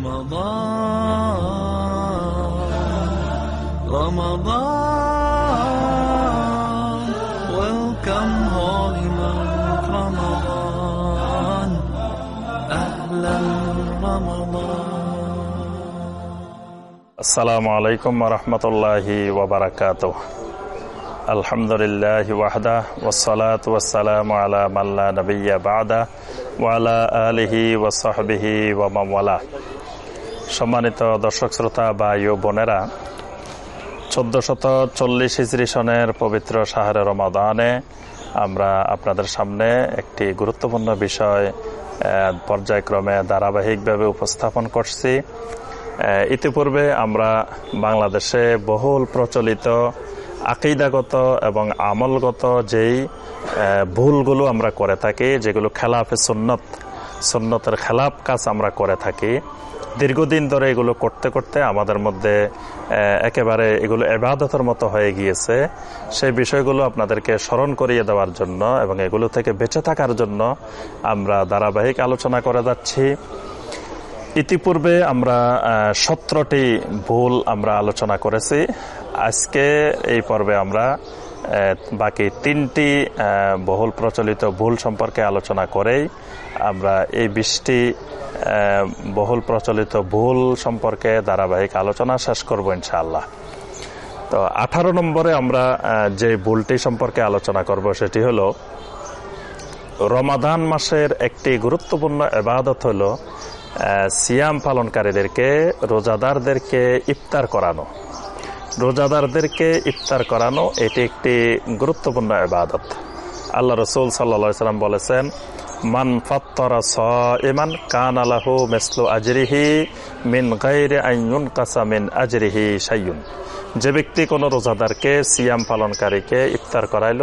رمضان رمضان Welcome holy رمضان أهلا رمضان السلام عليكم ورحمة الله وبركاته الحمد لله وحده والصلاة والسلام على من لا نبي بعده وعلى آله وصحبه ومن والاه সম্মানিত দর্শক শ্রোতা বা ইউ বোনেরা, চোদ্দশত চল্লিশ হিজরি সনের পবিত্র শাহরে রমাদানে আমরা আপনাদের সামনে একটি গুরুত্বপূর্ণ বিষয় পর্যায়ক্রমে ধারাবাহিকভাবে উপস্থাপন করছি। ইতিপূর্বে আমরা বাংলাদেশে বহুল প্রচলিত আকিদাগত এবং আমলগত যেই ভুলগুলো আমরা করে থাকি, যেগুলো খেলাফে সুন্নত সুন্নতের খেলাপ কাজ আমরা করে থাকি। দীর্ঘদিন ধরে এগুলো করতে করতে আমাদের মধ্যে একেবারে এগুলো এবাদতের মতো হয়ে গিয়েছে। সেই বিষয়গুলো আপনাদেরকে স্মরণ করিয়ে দেওয়ার জন্য এবং এগুলো থেকে বেঁচে থাকার জন্য আমরা ধারাবাহিক আলোচনা করে যাচ্ছি। ইতিপূর্বে আমরা সতেরোটি ভুল আমরা আলোচনা করেছি। আজকে এই পর্বে আমরা বাকি তিনটি বহুল প্রচলিত ভুল সম্পর্কে আলোচনা করেই আমরা এই আহ, বহুল প্রচলিত ভুল সম্পর্কে ধারাবাহিক আলোচনা শেষ করব ইনশাআল্লাহ। তো আঠারো নম্বরে আমরা যে ভুলটি সম্পর্কে আলোচনা করব সেটি হলো রমাদান মাসের একটি গুরুত্বপূর্ণ এবাদত হলো সিয়াম পালনকারীদেরকে রোজাদারদেরকে ইফতার করানো। রোজাদারদেরকে ইফতার করানো এটি একটি গুরুত্বপূর্ণ এবাদত। আল্লাহ রসুল সাল্লা সাল্লাম বলেছেন মান মিন আইনুন যে ব্যক্তি কোনো রোজাদারকে সিয়াম পালনকারীকে ইফতার করাইল,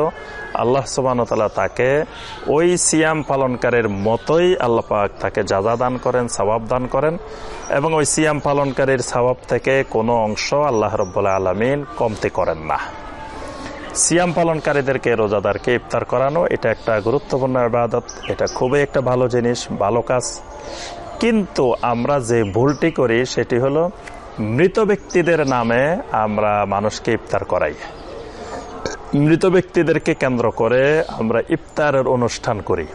আল্লাহ সুবান তালা তাকে ওই সিয়াম পালনকারীর মতোই আল্লাহ পাক তাকে যাজা দান করেন সবাব দান করেন এবং ওই সিয়াম পালনকারীর সবাব থেকে কোনো অংশ আল্লাহ রব্বুল্লাহ আলমিন কমতি করেন না। সিয়াম পালনকারীদেরকে রোজাদারকে ইফতার করানো, এটা একটা গুরুত্বপূর্ণ ইবাদত, এটা খুবই একটা ভালো জিনিস, ভালো কাজ। কিন্তু আমরা যে ভুলটি করি, সেটি হলো মৃত ব্যক্তিদের নামে আমরা মানুষকে ইফতার করাই। মৃত ব্যক্তিদেরকে কেন্দ্র করে আমরা ইফতারের অনুষ্ঠান করি।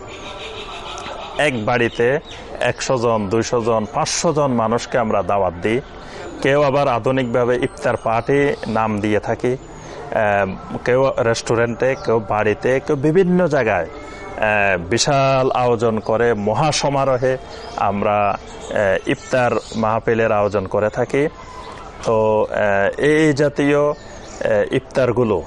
এক বাড়িতে একশো জন, দুইশো জন, পাঁচশো জন মানুষকে আমরা দাওয়াত দিই। কেউ আবার আধুনিকভাবে ইফতার পার্টি নাম দিয়ে থাকি। কেউ রেস্টুরেন্টে, কেউ বাড়িতে, কেউ বিভিন্ন জায়গায় বিশাল আয়োজন করে মহা সমারোহে আমরা ইফতার মাহফিলের আয়োজন করে থাকি তো এই জাতীয় ইফতারগুলো,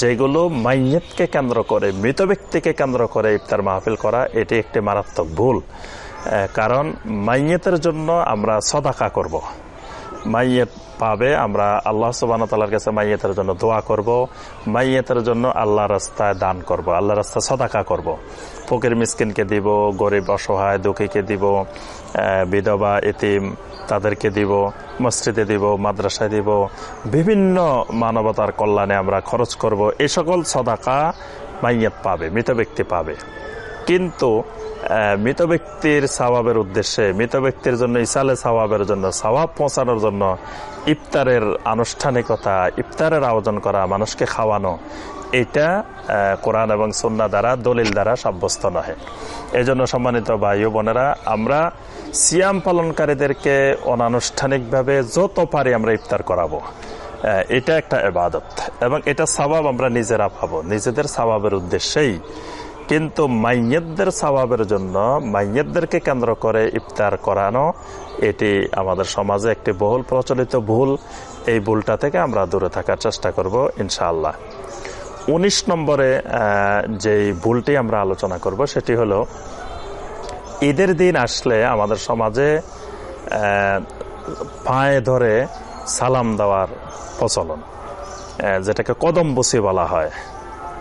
যেগুলো মাইয়েতকে কেন্দ্র করে, মৃত ব্যক্তিকে কেন্দ্র করে ইফতার মাহফিল করা, এটি একটি মারাত্মক ভুল কারণ মাইয়েতের জন্য আমরা সদাকা করব। মাইয়েত পাবে, আমরা আল্লাহ সুবাহ তালার কাছে মাইয়েতের জন্য দোয়া করব, মাইয়েতের জন্য আল্লাহ রাস্তায় দান করব আল্লাহ রাস্তায় সদাকা করব। ফকির মিসকিনকে দিব, গরিব অসহায় দুঃখীকে দিব বিধবা, এতিম তাদেরকে দিব, মসজিদে দিব, মাদ্রাসায় দিব, বিভিন্ন মানবতার কল্যাণে আমরা খরচ করব। এই সকল সদাকা মাইয়াত পাবে, মৃত ব্যক্তি পাবে। কিন্তু মৃত ব্যক্তির সওয়াবের উদ্দেশ্যে, মৃত ব্যক্তির জন্য ইসালে সওয়াবের জন্য সওয়াব পৌঁছানোর জন্য ইফতারের আনুষ্ঠানিকতা, ইফতারের আয়োজন করা, মানুষকে খাওয়ানো, এটা কোরআন এবং সন্না দ্বারা, দলিল দ্বারা সাব্যস্ত নহে। এই জন্য সম্মানিত ভাই বোনেরা, আমরা সিয়াম পালনকারীদেরকে অনানুষ্ঠানিকভাবে যত পারি আমরা ইফতার করাবো। এটা একটা এবাদত এবং এটা সবাব আমরা নিজেরা পাবো। নিজেদের সবাবের উদ্দেশ্যেই কিন্তু মাইয়েতদের সবাবের জন্য মাইয়েতদেরকে কেন্দ্র করে ইফতার করানো, এটি আমাদের সমাজে একটি বহুল প্রচলিত ভুল। এই ভুলটা থেকে আমরা দূরে থাকার চেষ্টা করব, ইনশাআল্লাহ। উনিশ নম্বরে যেই ভুলটি আমরা আলোচনা করব, সেটি হলো, ঈদের দিন আসলে আমাদের সমাজে পায়ে ধরে সালাম দেওয়ার প্রচলন যেটাকে কদম বসি বলা হয়।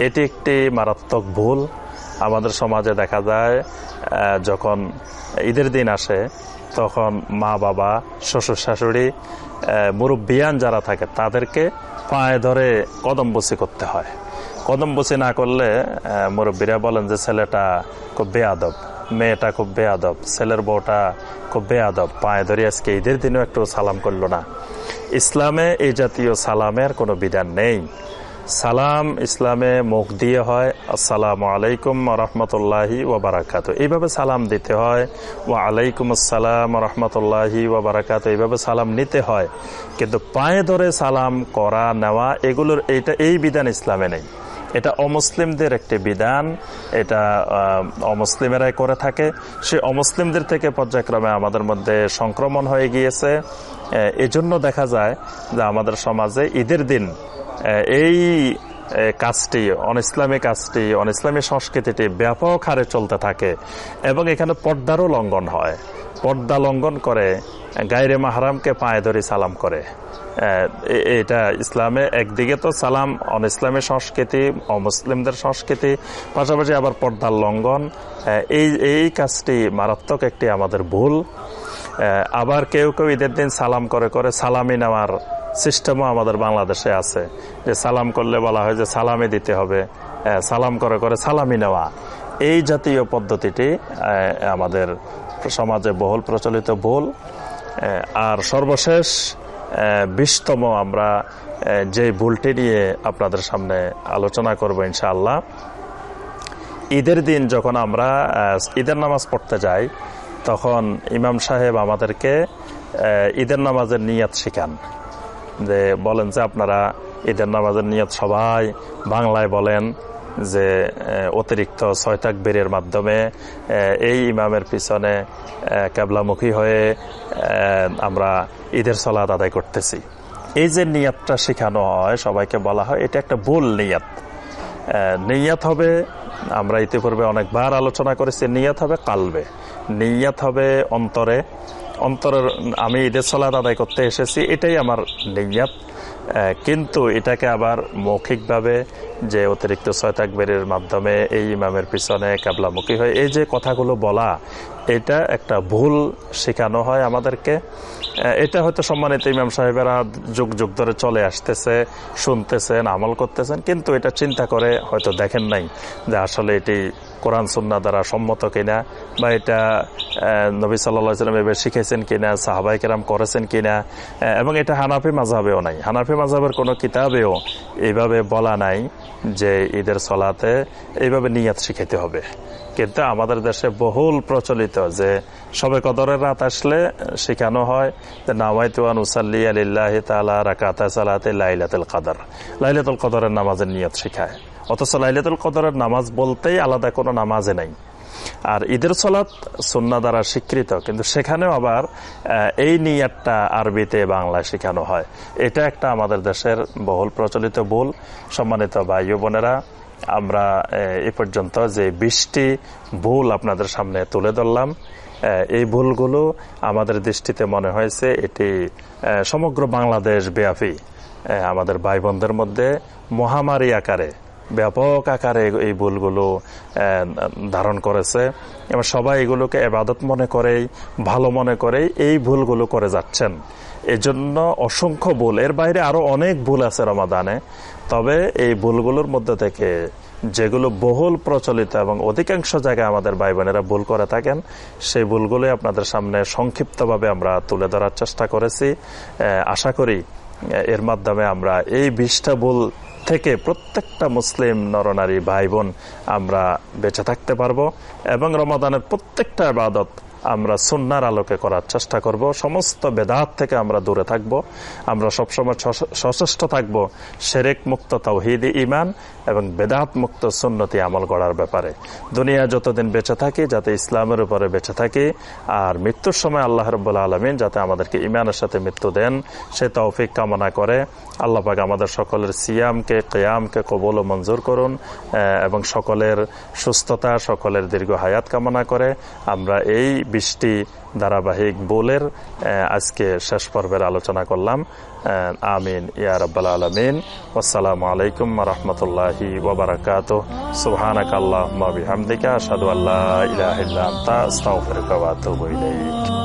এটি একটি মারাত্মক ভুল। আমাদের সমাজে দেখা যায় যখন ঈদের দিন আসে, তখন মা, বাবা, শ্বশুর, শাশুড়ি মুরব্বিয়ান যারা থাকে, তাদেরকে পায়ে ধরে কদম বসি করতে হয়। কদম বসি না করলে মুরব্বীরা বলেন যে, ছেলেটা খুব বেয়াদব, মেয়েটা খুব বেয়াদব, ছেলের বউটা খুব বেয়াদব, পায়ে ধরে আজকে ঈদের দিনও একটু সালাম করল না। ইসলামে এই জাতীয় সালামের কোনো বিধান নেই। সালাম ইসলামে মুখ দিয়ে হয়, আসসালামু আলাইকুম রহমতুল্লাহি ওবরাকাত এইভাবে সালাম দিতে হয় ও আলাইকুম আসসালাম রহমতুল্লাহি ওবরাকাত এইভাবে সালাম নিতে হয়, কিন্তু পায়ে ধরে সালাম করা, নেওয়া, এগুলোর এইটা, এই বিধান ইসলামে নেই। এটা অমুসলিমদের একটি বিধান, এটা অমুসলিমেরাই করে থাকে। সে অমুসলিমদের থেকে পর্যায়ক্রমে আমাদের মধ্যে সংক্রমণ হয়ে গিয়েছে। এজন্য দেখা যায় যে আমাদের সমাজে ঈদের দিন এই কাজটি অন ইসলামী কাজটি অন ইসলামী সংস্কৃতিটি ব্যাপক হারে চলতে থাকে এবং এখানে পর্দারও লঙ্ঘন হয়। পর্দা লঙ্ঘন করে, গায়রে মাহারামকে পায়ে ধরে সালাম করে। এটা ইসলামে একদিকে তো সালাম অন ইসলামী সংস্কৃতি, অমুসলিমদের সংস্কৃতি, পাশাপাশি আবার পর্দার লঙ্ঘন। এই এই কাজটি মারাত্মক একটি আমাদের ভুল। আবার কেউ কেউ ঈদের দিন সালাম করে করে সালামি নেওয়ার সিস্টেমও আমাদের বাংলাদেশে আছে। যে সালাম করলে বলা হয় যে সালামি দিতে হবে সালাম করে করে সালামি নেওয়া। এই জাতীয় পদ্ধতিটি আমাদের সমাজে বহুল প্রচলিত ভুল আর সর্বশেষ বিশতম আমরা যে ভুলটি নিয়ে আপনাদের সামনে আলোচনা করব ইনশাআল্লাহ। ঈদের দিন যখন আমরা ঈদের নামাজ পড়তে যাই, তখন ইমাম সাহেব আমাদেরকে ঈদের নামাজের নিয়াত শেখান। যে বলেন যে আপনারা ঈদের নামাজের নিয়ত সবাই বাংলায় বলেন যে অতিরিক্ত ছয়তাক বেরের মাধ্যমে এই ইমামের পিছনে ক্যাবলামুখী হয়ে আমরা ঈদের সলাদ আদায় করতেছি। এই যে নিয়াতটা শেখানো হয়, সবাইকে বলা হয়, এটা একটা ভুল নিয়াত। নিয়াত হবে, আমরা ইতিপূর্বে অনেকবার আলোচনা করেছি, নিয়াত হবে কালবে। নিয়াত হবে অন্তরে। অন্তরের, আমি ঈদের সলাদ আদায় করতে এসেছি, এটাই আমার নিয়াত। কিন্তু এটাকে আবার মৌখিকভাবে যে অতিরিক্ত ছয় তাকবেরের মাধ্যমে এই ইমামের পিছনে কাবলামুখী হয়। এই যে কথাগুলো বলা, এটা একটা ভুল শেখানো হয় আমাদেরকে। এটা হয়তো সম্মানিত ইমাম সাহেবেরা যুগ যুগ ধরে চলে আসতেছে, শুনতেছেন, আমল করতেছেন, কিন্তু এটা চিন্তা করে হয়তো দেখেন নাই যে আসলে এটি কোরআন সুন্না দ্বারা সম্মত কিনা বা এটা নবী সাল্লাম এবার শিখেছেন কিনা সাহাবাই কেরাম করেছেন কিনা এবং এটা হানাফি মাঝাবেও নাই। হানাফি মাঝাবের কোনো কিতাবেও এইভাবে বলা নাই যে ঈদের সলাতে এইভাবে নিয়াত শিখাইতে হবে। কিন্তু আমাদের দেশে বহুল প্রচলিত যে সবে কদরের রাত আসলে শেখানো হয় যে নামাইতুয়ান উসাল্লি আলিল্লাহ তালা রাকাতা সালাতে লাইলাতুল কাদর। লাইলাতুল কদরের নামাজের নিয়ত শিখায়। অথচ লাইলাতুল কদরের নামাজ বলতেই আলাদা কোনো নামাজে নাই। আর ঈদের সলাৎ সন্না দ্বারা স্বীকৃত, কিন্তু সেখানেও আবার এই নিয়াতটা আরবিতে বাংলায় শেখানো হয়। এটা একটা আমাদের দেশের বহুল প্রচলিত ভুল। সম্মানিত ভাই বোনেরা, আমরা এ পর্যন্ত যে বিশটি ভুল আপনাদের সামনে তুলে ধরলাম এই ভুলগুলো আমাদের দৃষ্টিতে মনে হয়েছে এটি সমগ্র বাংলাদেশ ব্যাপী আমাদের ভাই বোনদের মধ্যে মহামারী আকারে ব্যাপক আকারে এই ভুলগুলো ধারণ করেছে। এবং সবাই এগুলোকে এবাদত মনে করেই, ভালো মনে করেই এই ভুলগুলো করে যাচ্ছেন। এজন্য অসংখ্য ভুল, এর বাইরে আরও অনেক ভুল আছে রমাদানে। তবে এই ভুলগুলোর মধ্যে থেকে যেগুলো বহুল প্রচলিত এবং অধিকাংশ জায়গায় আমাদের ভাই বোনেরা ভুল করে থাকেন, সেই ভুলগুলোই আপনাদের সামনে সংক্ষিপ্তভাবে আমরা তুলে ধরার চেষ্টা করেছি। আশা করি এর মাধ্যমে আমরা এই বিশটা থেকে প্রত্যেকটা মুসলিম নরনারী ভাই বোন আমরা বেঁচে থাকতে পারব এবং রমাদানের প্রত্যেকটা আবাদত আমরা সুন্নার আলোকে করার চেষ্টা করব। সমস্ত বেদাত থেকে আমরা দূরে থাকব। আমরা সবসময় সচেষ্ট থাকব সেরেক মুক্ত তৌহিদি ইমান এবং বেদাত মুক্ত সুন্নতি আমল গড়ার ব্যাপারে। দুনিয়া যতদিন বেঁচে থাকি, যাতে ইসলামের উপরে বেঁচে থাকি, আর মৃত্যুর সময় আল্লাহ রব্বুল্লা আলমিন যাতে আমাদেরকে ইমানের সাথে মৃত্যু দেন, সে তৌফিক কামনা করে। আল্লাহ আমাদের সকলের সিয়ামকে, কেয়ামকে কবল ও মঞ্জুর করুন এবং সকলের সুস্থতা, সকলের দীর্ঘ হায়াত কামনা করে। আমরা এই বৃষ্টি ধারাবাহিক বোলের আজকে শেষ পর্বের আলোচনা করলাম। আমিন, ইয়া রব্বাল আলমিন। আসসালামু আলাইকুম রহমতুল্লাহি ওবরাকাত সুহানাক আল্লাহ হামদিকা সাদু আল্লাহ ইলাহা ইল্লা আনতা, আস্তাগফিরুকা ওয়া আতুবু ইলাইক।